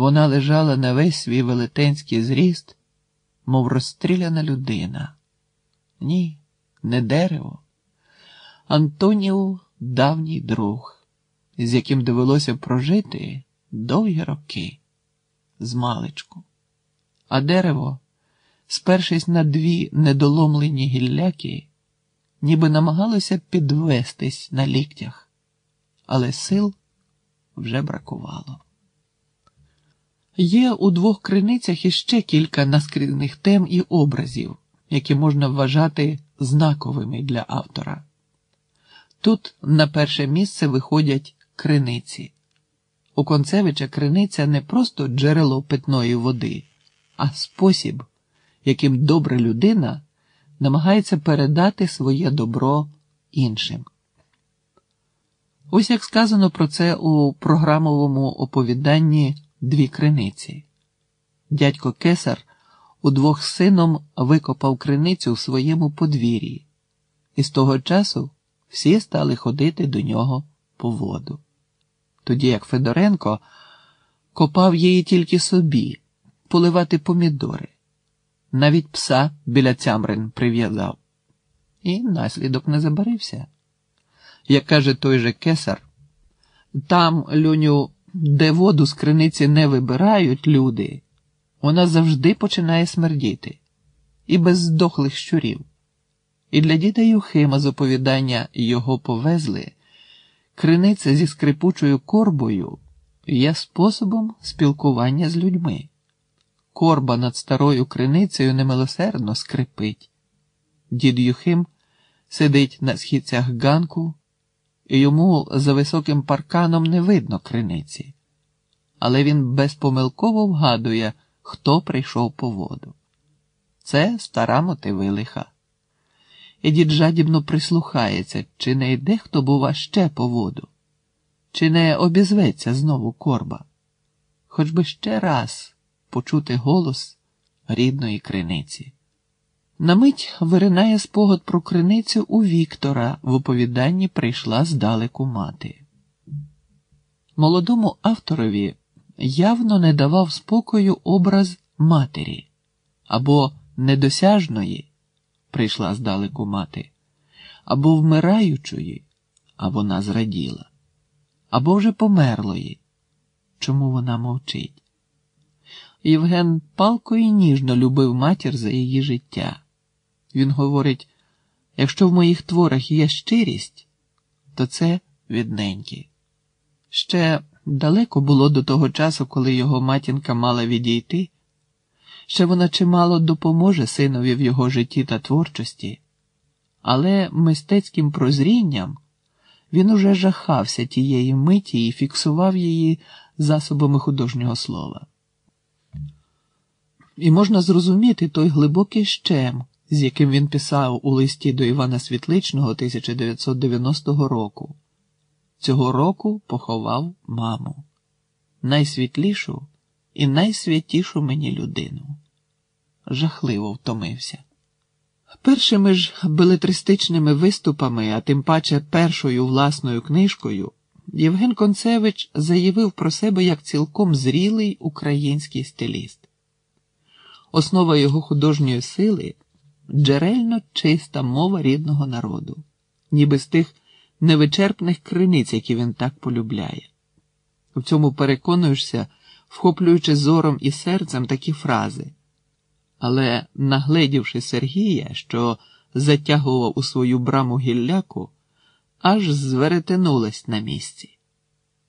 Вона лежала на весь свій велетенський зріст, мов розстріляна людина. Ні, не дерево. Антоніу давній друг, з яким довелося прожити довгі роки, з маличку. А дерево, спершись на дві недоломлені гілляки, ніби намагалося підвестись на ліктях, але сил вже бракувало. Є у двох криницях іще кілька наскрізних тем і образів, які можна вважати знаковими для автора. Тут на перше місце виходять криниці. У Концевича криниця не просто джерело питної води, а спосіб, яким добра людина намагається передати своє добро іншим. Ось як сказано про це у програмовому оповіданні Дві криниці. Дядько Кесар удвох з сином викопав криницю в своєму подвір'ї, і з того часу всі стали ходити до нього по воду. Тоді як Федоренко копав її тільки собі, поливати помідори, навіть пса біля цямрин прив'язав, і наслідок не забарився. Як каже той же кесар, там, Льоню, де воду з криниці не вибирають люди, вона завжди починає смердіти, і без здохлих щурів. І для діда Юхима з оповідання його повезли, криниця зі скрипучою корбою є способом спілкування з людьми. Корба над старою криницею немилосердно скрипить. Дід Юхим сидить на східцях ганку, і йому за високим парканом не видно криниці, але він безпомилково вгадує, хто прийшов по воду. Це стара мотивилиха. І дід жадібно прислухається, чи не йде хто, бува, ще по воду, чи не обізветься знову корба, хоч би ще раз почути голос рідної криниці. На мить виринає спогад про криницю у Віктора в оповіданні прийшла здалеку мати. Молодому авторові явно не давав спокою образ матері або недосяжної прийшла здалеку мати, або вмираючої, а вона зраділа, або вже померлої. Чому вона мовчить? Євген палко і ніжно любив матір за її життя. Він говорить: якщо в моїх творах є щирість, то це відненькі. Ще далеко було до того часу, коли його матінка мала відійти, ще вона чимало допоможе синові в його житті та творчості, але мистецьким прозрінням він уже жахався тієї миті і фіксував її засобами художнього слова. І можна зрозуміти той глибокий щем, з яким він писав у листі до Івана Світличного 1990 року. Цього року поховав маму, найсвітлішу і найсвятішу мені людину. Жахливо втомився. Першими ж белетристичними виступами, а тим паче першою власною книжкою, Євген Концевич заявив про себе як цілком зрілий український стиліст. Основа його художньої сили джерельно чиста мова рідного народу, ніби з тих невичерпних криниць, які він так полюбляє. В цьому переконуєшся, вхоплюючи зором і серцем такі фрази. Але, нагледівши Сергія, що затягував у свою браму гілляку, аж зверетенулась на місці,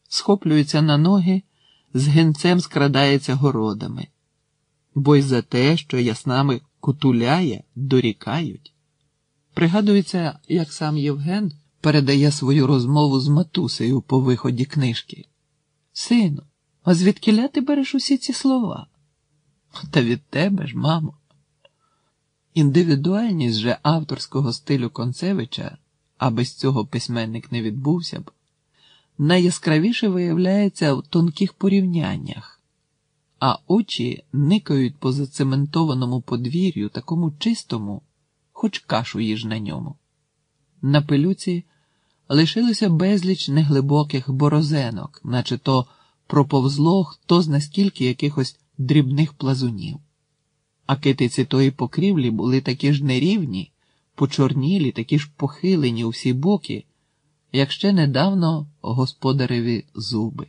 схоплюється на ноги, з генцем скрадається городами, бо й за те, що яснами кутуляє, дорікають. Пригадується, як сам Євген передає свою розмову з матусею по виході книжки. Сину, а звідкиля ти береш усі ці слова? Та від тебе ж, мамо. Індивідуальність же авторського стилю Концевича, а без цього письменник не відбувся б, найяскравіше виявляється в тонких порівняннях, а очі никають по зацементованому подвір'ю, такому чистому, хоч кашу їж на ньому. На пилюці лишилося безліч неглибоких борозенок, наче то проповзло хто зна скільки якихось дрібних плазунів. А китиці тої покрівлі були такі ж нерівні, почорнілі, такі ж похилені у всі боки, як ще недавно господареві зуби.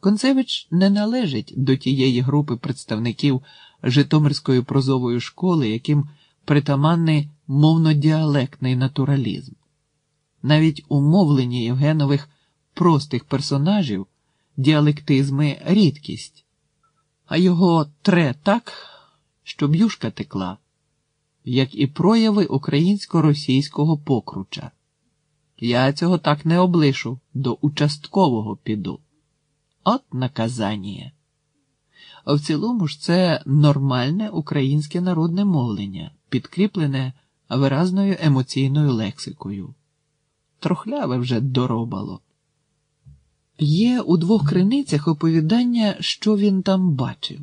Концевич не належить до тієї групи представників Житомирської прозової школи, яким притаманний мовно-діалектний натуралізм. Навіть у мовленні Євгенових простих персонажів діалектизми рідкість, а його тре так, що б'юшка текла, як і прояви українсько-російського покруча. Я цього так не облишу, до участкового піду. От наказання. А в цілому ж це нормальне українське народне мовлення, підкріплене виразною емоційною лексикою. Трохляве вже доробало. Є у двох криницях оповідання, що він там бачив.